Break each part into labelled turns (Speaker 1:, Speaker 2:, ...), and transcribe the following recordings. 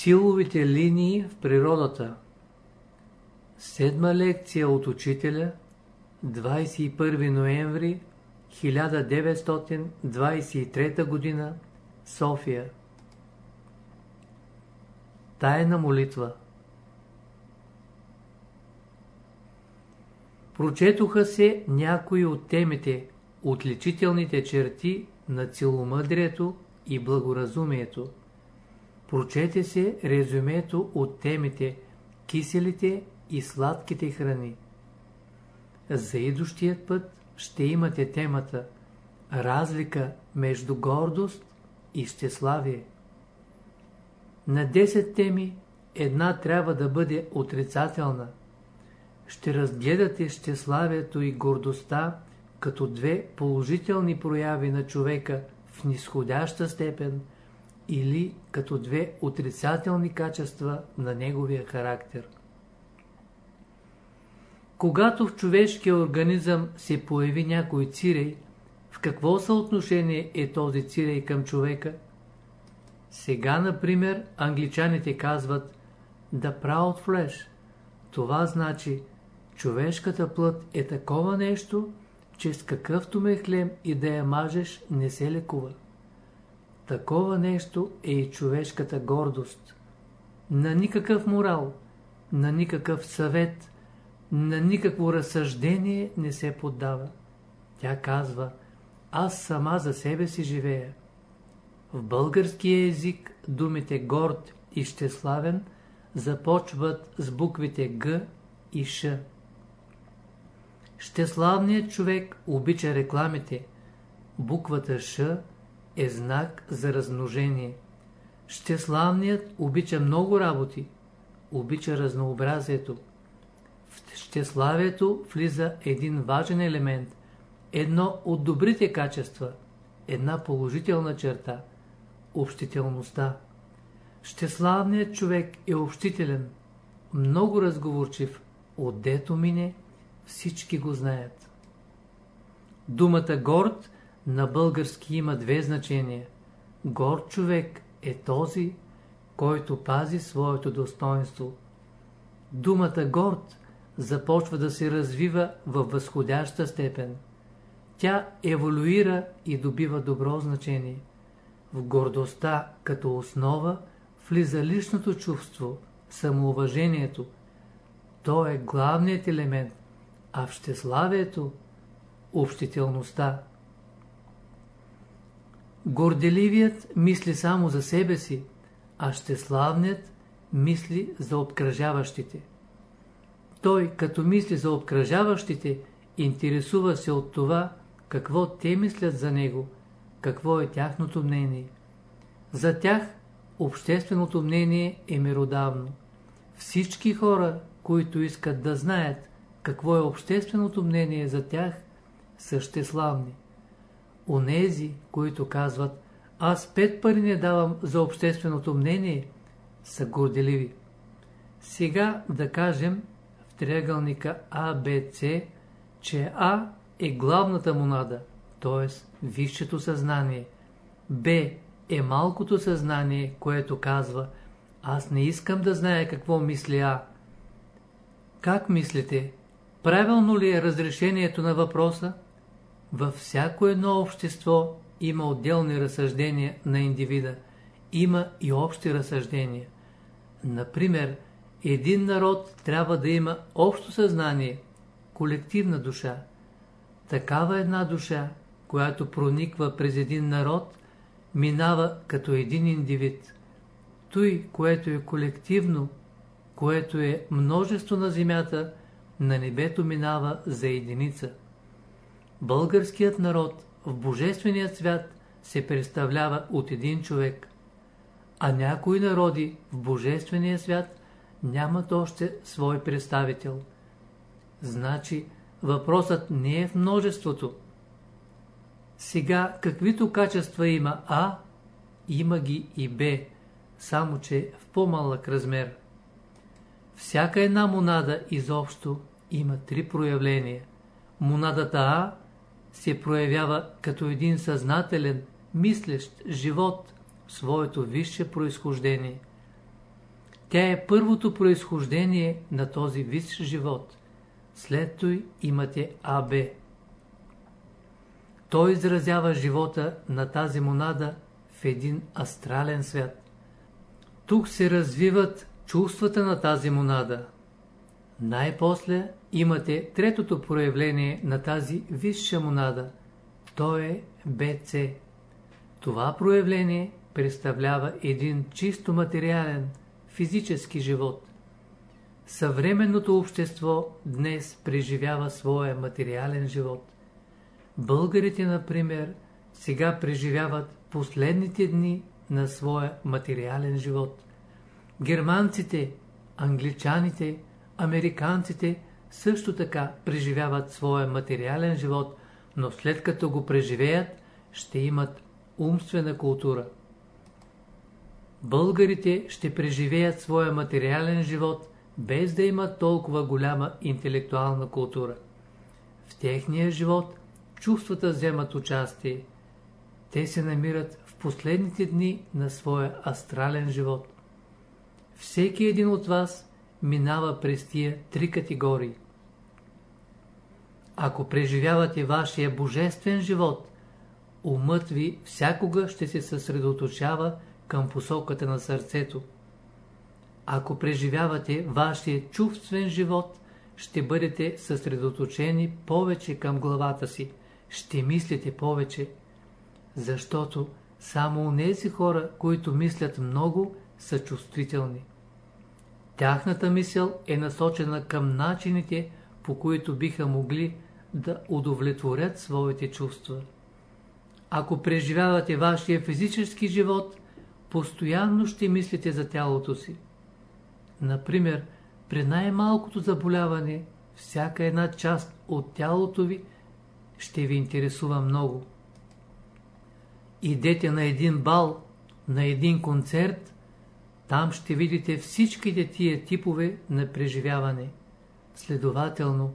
Speaker 1: Силовите линии в природата Седма лекция от учителя 21 ноември 1923 г. София Тайна молитва Прочетоха се някои от темите, отличителните черти на целомъдрието и благоразумието. Прочете се резюмето от темите киселите и сладките храни. За идущият път ще имате темата разлика между гордост и щеславие. На 10 теми една трябва да бъде отрицателна. Ще разгледате щеславието и гордостта като две положителни прояви на човека в нисходяща степен – или като две отрицателни качества на неговия характер. Когато в човешкия организъм се появи някой цирей, в какво съотношение е този цирей към човека? Сега, например, англичаните казват The proud flesh. Това значи, човешката плът е такова нещо, че с какъвто ме хлем и да я мажеш не се лекува. Такова нещо е и човешката гордост. На никакъв морал, на никакъв съвет, на никакво разсъждение не се поддава. Тя казва, аз сама за себе си живея. В българския език думите горд и щеславен започват с буквите Г и Ш. Щеславният човек обича рекламите. Буквата Ш е знак за размножение. Щеславният обича много работи, обича разнообразието. В щеславието влиза един важен елемент, едно от добрите качества, една положителна черта – общителността. Щеславният човек е общителен, много разговорчив, отдето мине, всички го знаят. Думата горд – на български има две значения. Гор човек е този, който пази своето достоинство. Думата горд започва да се развива във възходяща степен. Тя еволюира и добива добро значение. В гордостта като основа влиза личното чувство, самоуважението. То е главният елемент, а в щеславието – общителността. Горделивият мисли само за себе си, а щеславният мисли за обкръжаващите. Той, като мисли за обкръжаващите, интересува се от това, какво те мислят за него, какво е тяхното мнение. За тях общественото мнение е меродавно. Всички хора, които искат да знаят какво е общественото мнение за тях, са щеславни. Онези, които казват, аз пет пари не давам за общественото мнение, са горделиви. Сега да кажем в триъгълника АБЦ, че А е главната монада, т.е. висшето съзнание. Б е малкото съзнание, което казва, аз не искам да зная какво мисли А. Как мислите? Правилно ли е разрешението на въпроса? Във всяко едно общество има отделни разсъждения на индивида. Има и общи разсъждения. Например, един народ трябва да има общо съзнание, колективна душа. Такава една душа, която прониква през един народ, минава като един индивид. Той, което е колективно, което е множество на земята, на небето минава за единица. Българският народ в Божественият свят се представлява от един човек, а някои народи в Божествения свят нямат още свой представител. Значи въпросът не е в множеството. Сега каквито качества има А, има ги и Б, само че в по-малък размер. Всяка една монада изобщо има три проявления. Монадата А се проявява като един съзнателен, мислещ живот в своето висше произхождение. Тя е първото произхождение на този висш живот. След той имате АБ. Той изразява живота на тази монада в един астрален свят. Тук се развиват чувствата на тази монада. Най-после имате третото проявление на тази висша монада. То е БЦ. Това проявление представлява един чисто материален, физически живот. Съвременното общество днес преживява своя материален живот. Българите, например, сега преживяват последните дни на своя материален живот. Германците, англичаните, американците също така преживяват своя материален живот, но след като го преживеят, ще имат умствена култура. Българите ще преживеят своя материален живот, без да имат толкова голяма интелектуална култура. В техния живот чувствата вземат участие. Те се намират в последните дни на своя астрален живот. Всеки един от вас минава през тия три категории. Ако преживявате вашия божествен живот, умът ви всякога ще се съсредоточава към посоката на сърцето. Ако преживявате вашия чувствен живот, ще бъдете съсредоточени повече към главата си, ще мислите повече, защото само тези хора, които мислят много, са чувствителни. Тяхната мисъл е насочена към начините, по които биха могли да удовлетворят своите чувства. Ако преживявате вашия физически живот, постоянно ще мислите за тялото си. Например, при най-малкото заболяване, всяка една част от тялото ви ще ви интересува много. Идете на един бал, на един концерт, там ще видите всичките тия типове на преживяване. Следователно,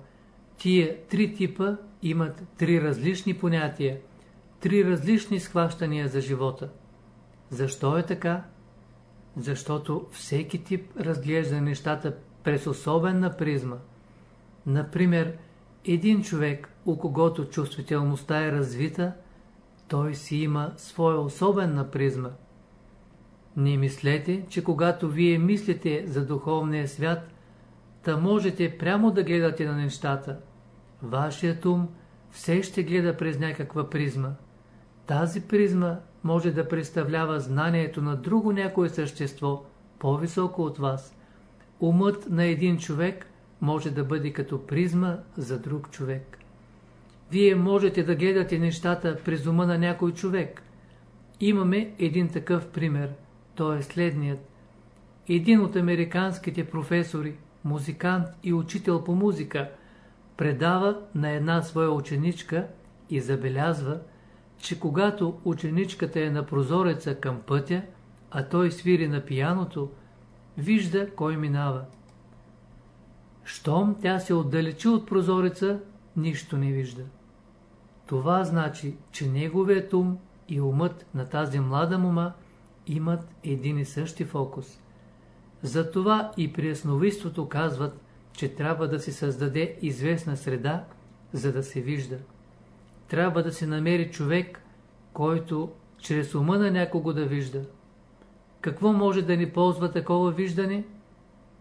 Speaker 1: тия три типа имат три различни понятия, три различни схващания за живота. Защо е така? Защото всеки тип разглежда нещата през особена призма. Например, един човек, у когото чувствителността е развита, той си има своя особена призма. Не мислете, че когато вие мислите за духовния свят, та можете прямо да гледате на нещата. Вашият ум все ще гледа през някаква призма. Тази призма може да представлява знанието на друго някое същество, по-високо от вас. Умът на един човек може да бъде като призма за друг човек. Вие можете да гледате нещата през ума на някой човек. Имаме един такъв пример. Той е следният. Един от американските професори, музикант и учител по музика, предава на една своя ученичка и забелязва, че когато ученичката е на прозореца към пътя, а той свири на пияното, вижда кой минава. Щом тя се отдалечи от прозореца, нищо не вижда. Това значи, че неговият ум и умът на тази млада мума имат един и същи фокус. Затова и при ясновидството казват, че трябва да се създаде известна среда, за да се вижда трябва да се намери човек, който чрез ума на някого да вижда. Какво може да ни ползва такова виждане?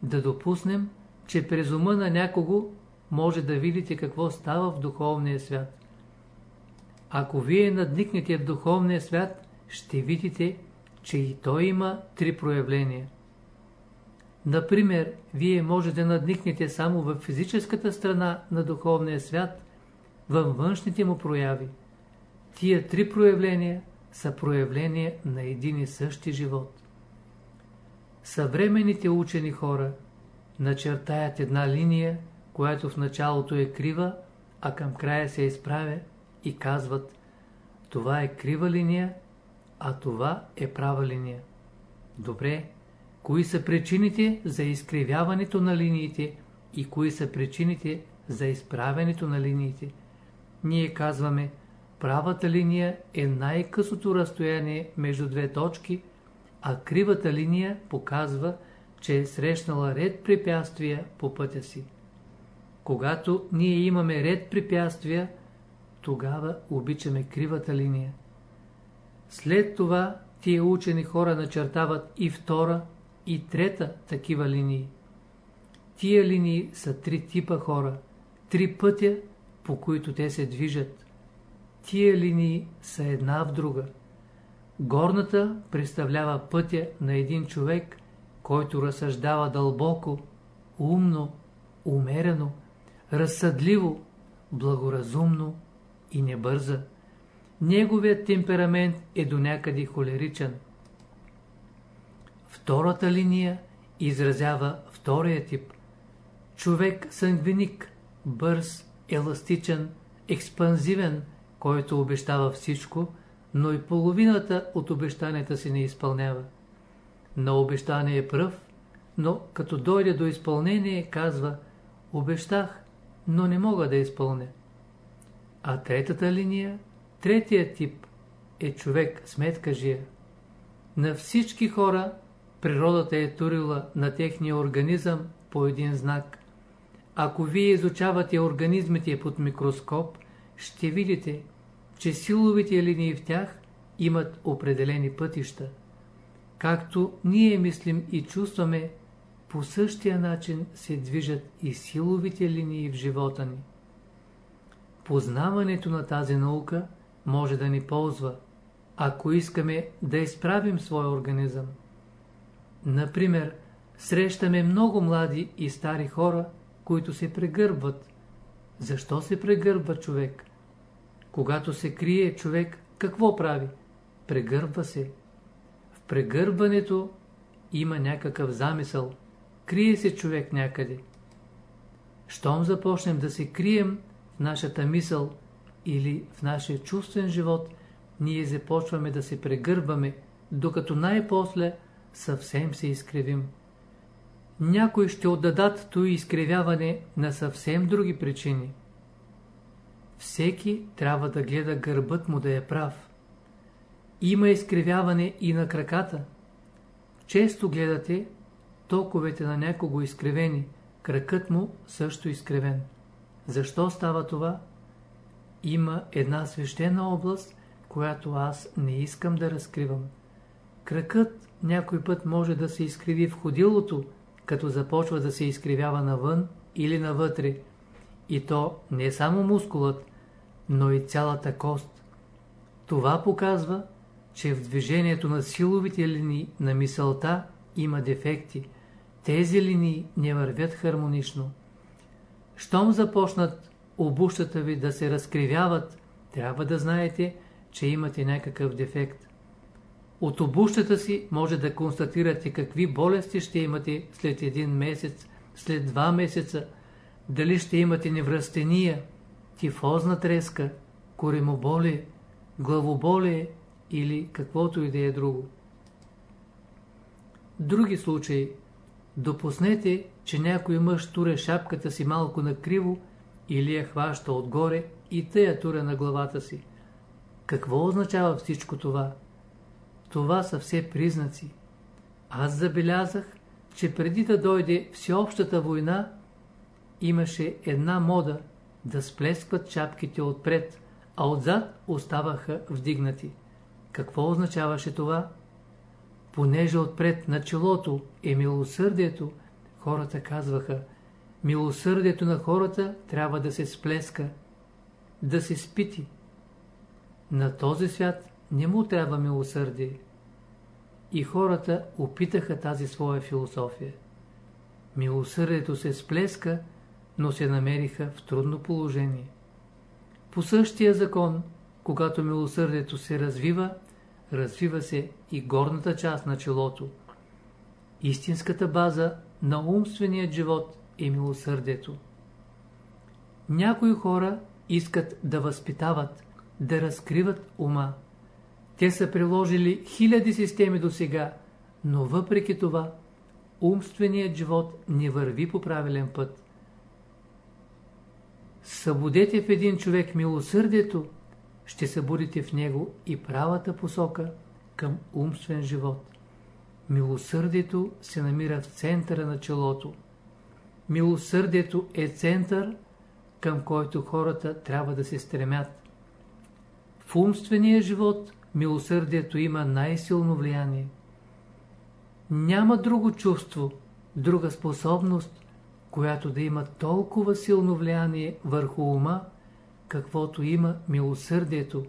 Speaker 1: Да допуснем, че през ума на някого може да видите какво става в духовния свят. Ако вие надникнете в духовния свят, ще видите, че и той има три проявления. Например, вие може да надникнете само в физическата страна на духовния свят, във външните му прояви. Тия три проявления са проявления на един и същи живот. Съвременните учени хора начертаят една линия, която в началото е крива, а към края се изправя и казват това е крива линия, а това е права линия. Добре, кои са причините за изкривяването на линиите и кои са причините за изправянето на линиите? ние казваме, правата линия е най-късото разстояние между две точки, а кривата линия показва, че е срещнала ред препятствия по пътя си. Когато ние имаме ред препятствия, тогава обичаме кривата линия. След това тия учени хора начертават и втора, и трета такива линии. Тия линии са три типа хора, три пътя, по които те се движат. Тия линии са една в друга. Горната представлява пътя на един човек, който разсъждава дълбоко, умно, умерено, разсъдливо, благоразумно и не бърза. Неговият темперамент е до някъде холеричен. Втората линия изразява втория тип. Човек сангвиник, бърз, еластичен, експанзивен, който обещава всичко, но и половината от обещанията си не изпълнява. На обещание е пръв, но като дойде до изпълнение, казва Обещах, но не мога да изпълня. А третата линия, третия тип, е човек сметкажия. На всички хора природата е турила на техния организъм по един знак. Ако вие изучавате организмите под микроскоп, ще видите, че силовите линии в тях имат определени пътища. Както ние мислим и чувстваме, по същия начин се движат и силовите линии в живота ни. Познаването на тази наука може да ни ползва, ако искаме да изправим своя организъм. Например, срещаме много млади и стари хора, които се прегърбват. Защо се прегърбва човек? Когато се крие човек, какво прави? Прегърбва се. В прегърбването има някакъв замисъл. Крие се човек някъде. Щом започнем да се крием в нашата мисъл или в нашия чувствен живот, ние започваме да се прегърбваме, докато най-после съвсем се изкривим. Някои ще отдадат то изкривяване на съвсем други причини. Всеки трябва да гледа гърбът му да е прав. Има изкривяване и на краката. Често гледате токовете на някого изкривени, кракът му също изкривен. Защо става това? Има една свещена област, която аз не искам да разкривам. Кракът някой път може да се изкриви в ходилото, като започва да се изкривява навън или навътре. И то не само мускулът, но и цялата кост. Това показва, че в движението на силовите линии на мисълта има дефекти. Тези линии не вървят хармонично. Щом започнат обущата ви да се разкривяват, трябва да знаете, че имате някакъв дефект. От обущата си може да констатирате какви болести ще имате след един месец, след два месеца, дали ще имате невръстения, тифозна треска, коремоболие, главоболие или каквото и да е друго. Други случаи. Допуснете, че някой мъж туре шапката си малко накриво или я хваща отгоре и тъя туре на главата си. Какво означава всичко това? Това са все признаци. Аз забелязах, че преди да дойде всеобщата война, имаше една мода да сплескват чапките отпред, а отзад оставаха вдигнати. Какво означаваше това? Понеже отпред на челото е милосърдието, хората казваха, милосърдието на хората трябва да се сплеска, да се спити. На този свят не му трябва милосърдие. И хората опитаха тази своя философия. Милосърдието се сплеска, но се намериха в трудно положение. По същия закон, когато милосърдието се развива, развива се и горната част на челото. Истинската база на умственият живот е милосърдието. Някои хора искат да възпитават, да разкриват ума. Те са приложили хиляди системи до сега, но въпреки това умственият живот не върви по правилен път. Събудете в един човек милосърдието, ще събудите в него и правата посока към умствен живот. Милосърдието се намира в центъра на челото. Милосърдието е център, към който хората трябва да се стремят. В умствения живот милосърдието има най-силно влияние. Няма друго чувство, друга способност, която да има толкова силно влияние върху ума, каквото има милосърдието.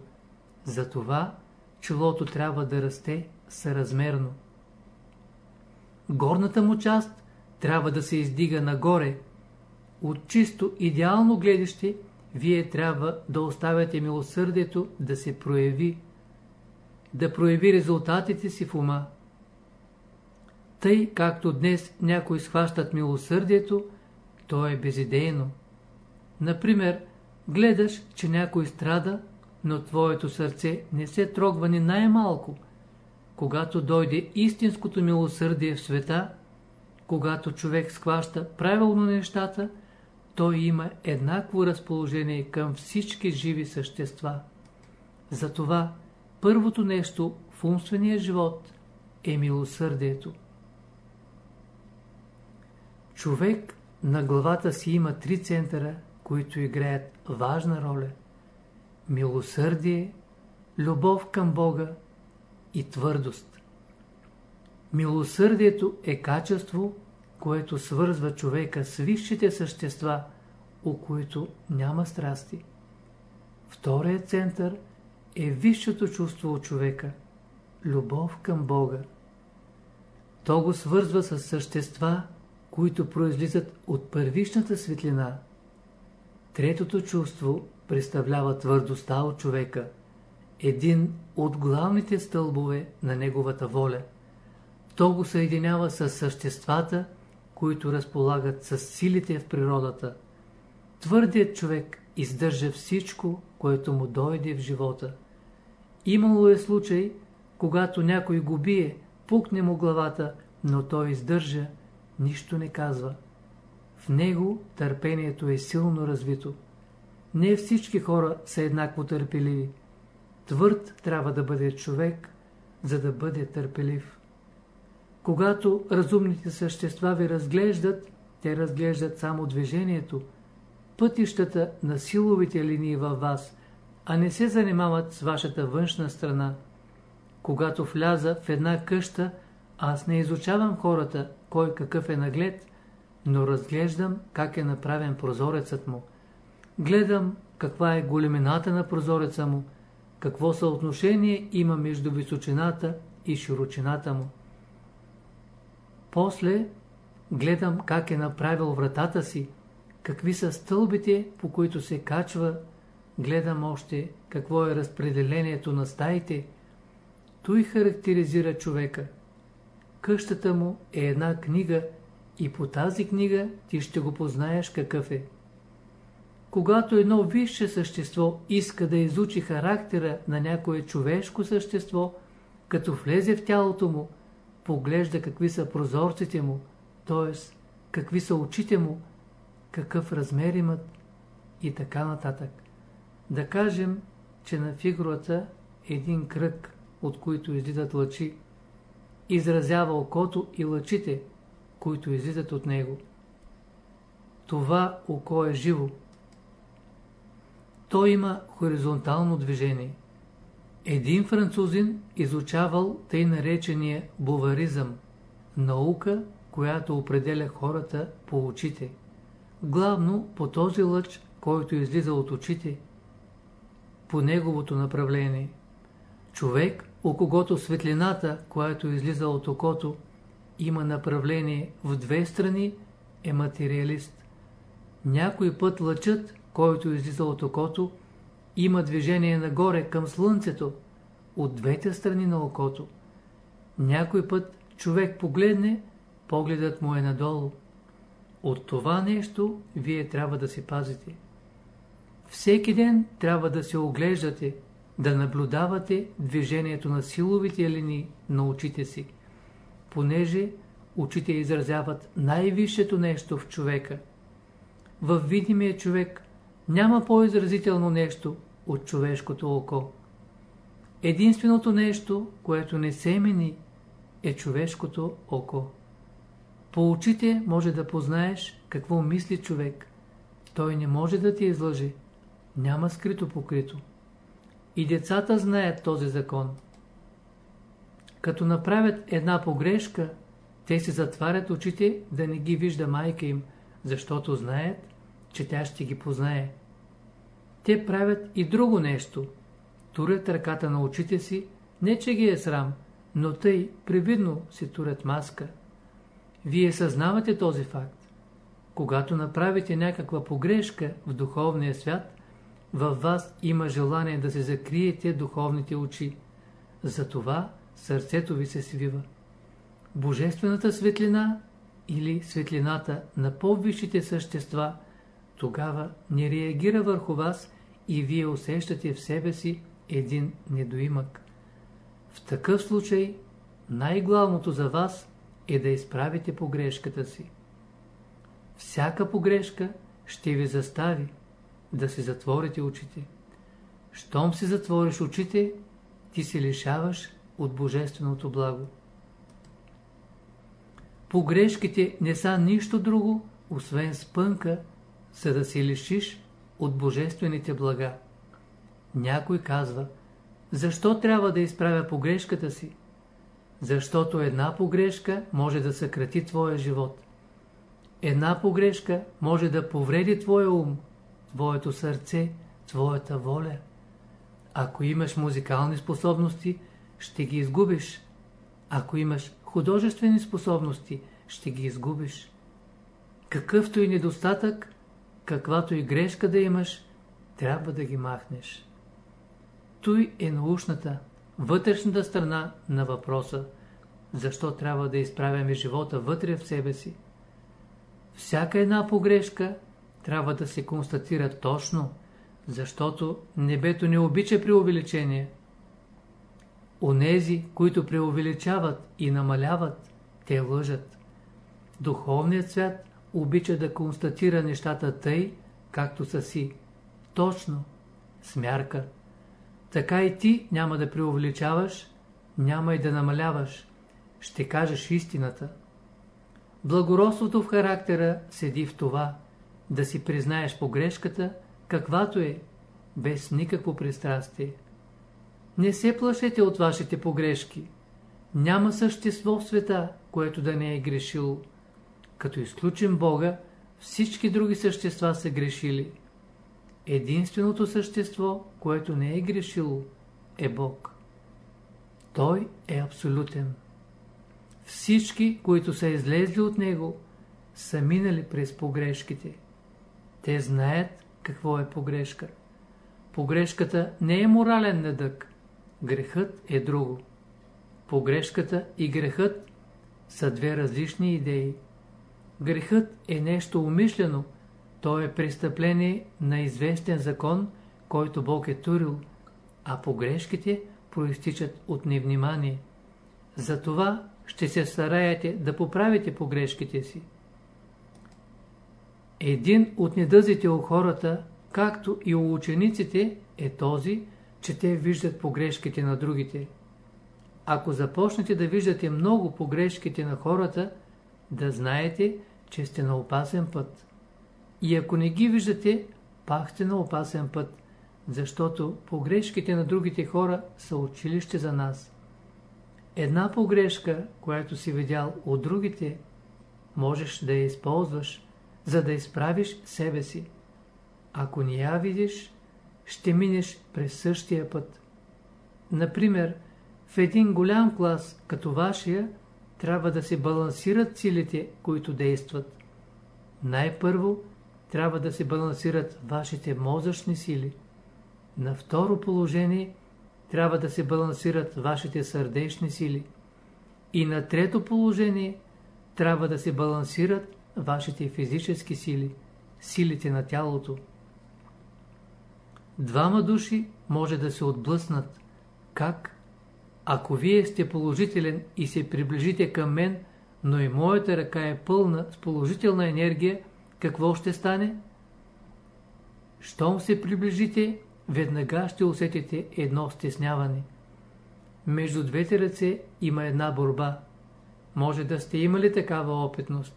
Speaker 1: Затова челото трябва да расте съразмерно. Горната му част трябва да се издига нагоре. От чисто идеално гледаще, вие трябва да оставяте милосърдието да се прояви, да прояви резултатите си в ума. Тъй, както днес някои схващат милосърдието, то е безидейно. Например, гледаш, че някой страда, но твоето сърце не се трогва ни най-малко. Когато дойде истинското милосърдие в света, когато човек схваща правилно нещата, той има еднакво разположение към всички живи същества. Затова първото нещо в умствения живот е милосърдието. Човек на главата си има три центъра, които играят важна роля. Милосърдие, любов към Бога и твърдост. Милосърдието е качество, което свързва човека с висшите същества, у които няма страсти. Вторият център е висшето чувство от човека – любов към Бога. То го свързва с същества, които произлизат от първичната светлина. Третото чувство представлява твърдостта от човека, един от главните стълбове на неговата воля. То го съединява с съществата, които разполагат с силите в природата. Твърдият човек издържа всичко, което му дойде в живота. Имало е случай, когато някой го бие, пукне му главата, но той издържа нищо не казва. В него търпението е силно развито. Не всички хора са еднакво търпеливи. Твърд трябва да бъде човек, за да бъде търпелив. Когато разумните същества ви разглеждат, те разглеждат само движението, пътищата на силовите линии във вас, а не се занимават с вашата външна страна. Когато вляза в една къща, аз не изучавам хората, кой какъв е наглед, но разглеждам как е направен прозорецът му. Гледам каква е големината на прозореца му, какво съотношение има между височината и широчината му. После гледам как е направил вратата си, какви са стълбите, по които се качва, гледам още какво е разпределението на стаите. Той характеризира човека. Къщата му е една книга и по тази книга ти ще го познаеш какъв е. Когато едно висше същество иска да изучи характера на някое човешко същество, като влезе в тялото му, поглежда какви са прозорците му, т.е. какви са очите му, какъв размер имат и така нататък. Да кажем, че на фигурата е един кръг, от които излизат лъчи, изразява окото и лъчите, които излизат от него. Това око е живо. То има хоризонтално движение. Един французин изучавал тъй наречения буваризъм, наука, която определя хората по очите. Главно по този лъч, който излиза от очите, по неговото направление. Човек, у когото светлината, която излиза от окото, има направление в две страни, е материалист. Някой път лъчът, който излиза от окото, има движение нагоре към слънцето, от двете страни на окото. Някой път човек погледне, погледът му е надолу. От това нещо вие трябва да се пазите. Всеки ден трябва да се оглеждате, да наблюдавате движението на силовите линии на очите си, понеже очите изразяват най-висшето нещо в човека. В видимия човек няма по-изразително нещо от човешкото око. Единственото нещо, което не се мени, е човешкото око. По очите може да познаеш какво мисли човек. Той не може да ти излъжи. Няма скрито покрито. И децата знаят този закон. Като направят една погрешка, те си затварят очите да не ги вижда майка им, защото знаят, че тя ще ги познае. Те правят и друго нещо. Турят ръката на очите си, не че ги е срам, но тъй привидно си турят маска. Вие съзнавате този факт. Когато направите някаква погрешка в духовния свят, във вас има желание да се закриете духовните очи. Затова сърцето ви се свива. Божествената светлина или светлината на по-висшите същества тогава не реагира върху вас и вие усещате в себе си един недоимък. В такъв случай най-главното за вас е да изправите погрешката си. Всяка погрешка ще ви застави да си затворите очите. Щом си затвориш очите, ти се лишаваш от Божественото благо. Погрешките не са нищо друго, освен спънка, за да се лишиш от Божествените блага. Някой казва, защо трябва да изправя погрешката си? Защото една погрешка може да съкрати твоя живот. Една погрешка може да повреди твоя ум, твоето сърце, твоята воля. Ако имаш музикални способности, ще ги изгубиш. Ако имаш художествени способности, ще ги изгубиш. Какъвто и недостатък, каквато и грешка да имаш, трябва да ги махнеш. Той е научната, вътрешната страна на въпроса, защо трябва да изправяме живота вътре в себе си. Всяка една погрешка трябва да се констатира точно, защото небето не обича преувеличение. Онези, които преувеличават и намаляват, те лъжат. Духовният свят обича да констатира нещата тъй, както са си. Точно, смярка. Така и ти няма да преувеличаваш, няма и да намаляваш. Ще кажеш истината. Благородството в характера седи в това, да си признаеш погрешката, каквато е, без никакво пристрастие. Не се плашете от вашите погрешки. Няма същество в света, което да не е грешило. Като изключим Бога, всички други същества са грешили. Единственото същество, което не е грешило, е Бог. Той е абсолютен. Всички, които са излезли от Него, са минали през погрешките. Те знаят какво е погрешка. Погрешката не е морален недък. Грехът е друго. Погрешката и грехът са две различни идеи. Грехът е нещо умишлено, то е престъпление на известен закон, който Бог е турил, а погрешките проистичат от невнимание. Затова ще се стараете да поправите погрешките си. Един от недъзите у хората, както и у учениците, е този, че те виждат погрешките на другите. Ако започнете да виждате много погрешките на хората, да знаете, че сте на опасен път. И ако не ги виждате, пак сте на опасен път, защото погрешките на другите хора са училище за нас. Една погрешка, която си видял от другите, можеш да я използваш, за да изправиш себе си. Ако не я видиш, ще минеш през същия път. Например, в един голям клас, като вашия, трябва да се балансират силите, които действат. Най-първо трябва да се балансират вашите мозъчни сили. На второ положение трябва да се балансират вашите сърдечни сили. И на трето положение трябва да се балансират вашите физически сили, силите на тялото. Двама души може да се отблъснат. Как? Ако вие сте положителен и се приближите към мен, но и моята ръка е пълна с положителна енергия, какво ще стане? Щом се приближите, веднага ще усетите едно стесняване. Между двете ръце има една борба. Може да сте имали такава опитност.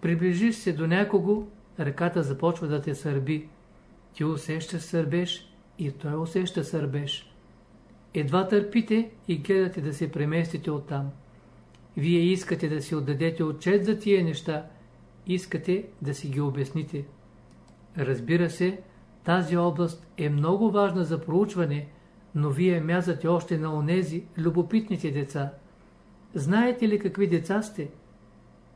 Speaker 1: Приближиш се до някого, ръката започва да те сърби. Ти усещаш сърбеж и той усеща сърбеж. Едва търпите и гледате да се преместите оттам. Вие искате да си отдадете отчет за тия неща, искате да си ги обясните. Разбира се, тази област е много важна за проучване, но вие мязате още на онези любопитните деца. Знаете ли какви деца сте?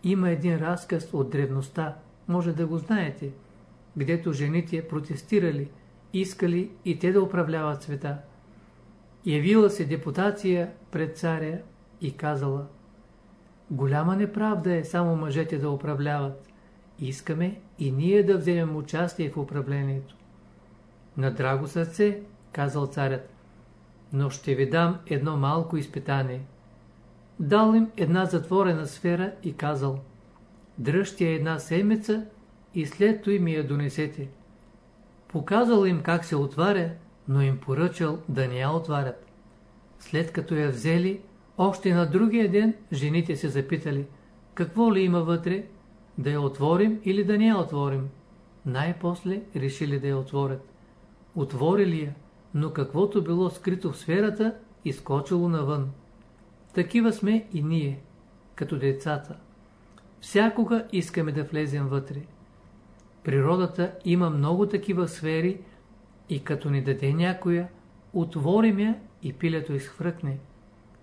Speaker 1: Има един разказ от древността, може да го знаете, гдето жените протестирали, искали и те да управляват света. Явила се депутация пред царя и казала Голяма неправда е само мъжете да управляват. Искаме и ние да вземем участие в управлението. На драго сърце, казал царят, но ще ви дам едно малко изпитание. Дал им една затворена сфера и казал, дръжте една седмица и след той ми я донесете. Показал им как се отваря, но им поръчал да не я отварят. След като я взели, още на другия ден жените се запитали, какво ли има вътре, да я отворим или да не я отворим. Най-после решили да я отворят. Отворили я, но каквото било скрито в сферата, изкочило навън. Такива сме и ние, като децата. Всякога искаме да влезем вътре. Природата има много такива сфери и като ни даде някоя, отворим я и пилето изхвъркне.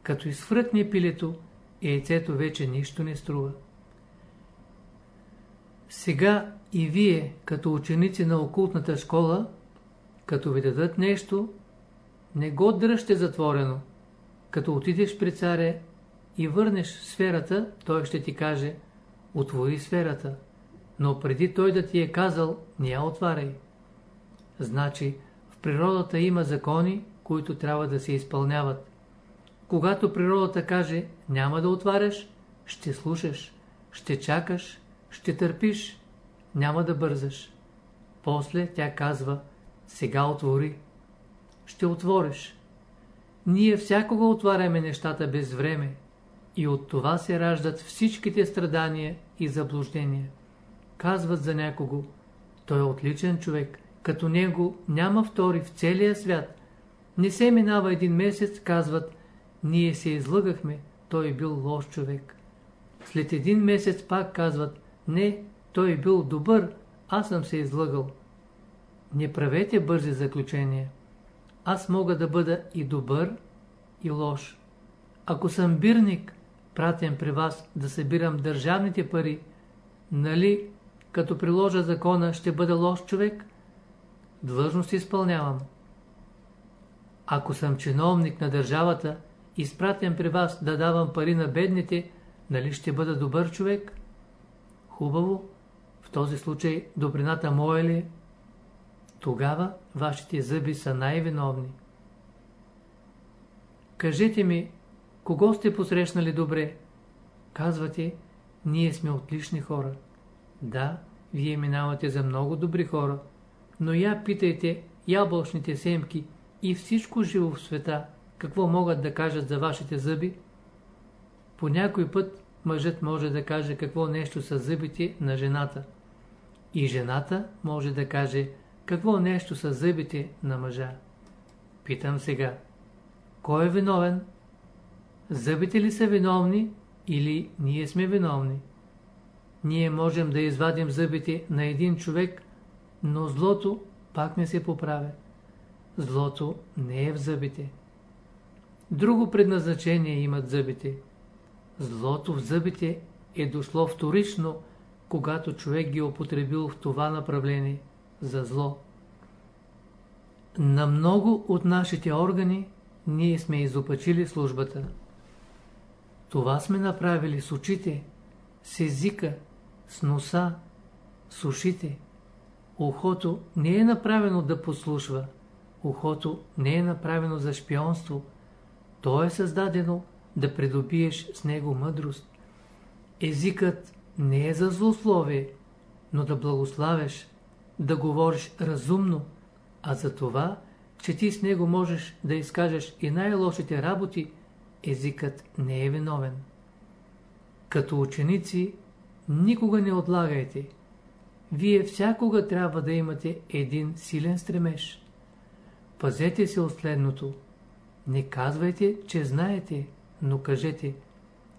Speaker 1: Като изхвъркне пилето, яйцето вече нищо не струва. Сега и вие, като ученици на окултната школа, като ви дадат нещо, не го дръжте затворено. Като отидеш при царя и върнеш сферата, той ще ти каже, отвори сферата, но преди той да ти е казал, не я отваряй. Значи, в природата има закони, които трябва да се изпълняват. Когато природата каже, няма да отваряш, ще слушаш, ще чакаш, ще търпиш, няма да бързаш. После тя казва, сега отвори. Ще отвориш. Ние всякога отваряме нещата без време и от това се раждат всичките страдания и заблуждения. Казват за някого, той е отличен човек, като него няма втори в целия свят. Не се минава един месец, казват, ние се излъгахме, той е бил лош човек. След един месец пак казват, не, той е бил добър, аз съм се излъгал. Не правете бързи заключения. Аз мога да бъда и добър, и лош. Ако съм бирник, пратен при вас да събирам държавните пари, нали, като приложа закона, ще бъда лош човек? Длъжност изпълнявам. Ако съм чиновник на държавата, изпратен при вас да давам пари на бедните, нали ще бъда добър човек? Хубаво. В този случай добрината моя ли? Тогава вашите зъби са най-виновни. Кажете ми, кого сте посрещнали добре? Казвате, ние сме отлични хора. Да, вие минавате за много добри хора, но я питайте ябълшните семки и всичко живо в света, какво могат да кажат за вашите зъби? По някой път мъжът може да каже какво нещо са зъбите на жената. И жената може да каже какво нещо са зъбите на мъжа. Питам сега, кой е виновен? Зъбите ли са виновни или ние сме виновни? Ние можем да извадим зъбите на един човек, но злото пак не се поправя. Злото не е в зъбите. Друго предназначение имат зъбите. Злото в зъбите е дошло вторично, когато човек ги е употребил в това направление за зло. На много от нашите органи ние сме изопачили службата. Това сме направили с очите, с езика, с носа, с ушите. Ухото не е направено да послушва. Ухото не е направено за шпионство. То е създадено да придобиеш с него мъдрост. Езикът не е за злословие, но да благославяш, да говориш разумно, а за това, че ти с него можеш да изкажеш и най-лошите работи, езикът не е виновен. Като ученици никога не отлагайте. Вие всякога трябва да имате един силен стремеж. Пазете се от следното. Не казвайте, че знаете, но кажете,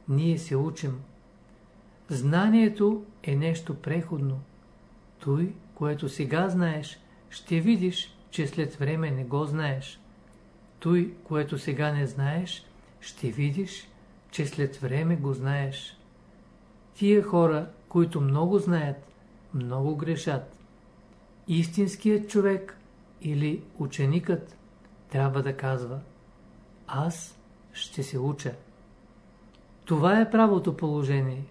Speaker 1: ние се учим. Знанието е нещо преходно. Той, което сега знаеш, ще видиш, че след време не го знаеш. Той, което сега не знаеш, ще видиш, че след време го знаеш. Тия хора, които много знаят, много грешат. Истинският човек или ученикът трябва да казва Аз ще се уча. Това е правото положение.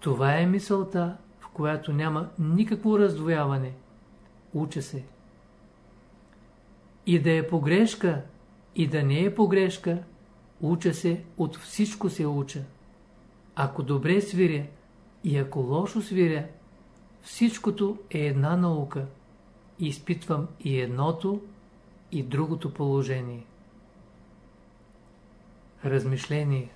Speaker 1: Това е мисълта, в която няма никакво раздвояване. Уча се. И да е погрешка, и да не е погрешка, уча се, от всичко се уча. Ако добре свиря и ако лошо свиря, всичкото е една наука. Изпитвам и едното, и другото положение. Размишление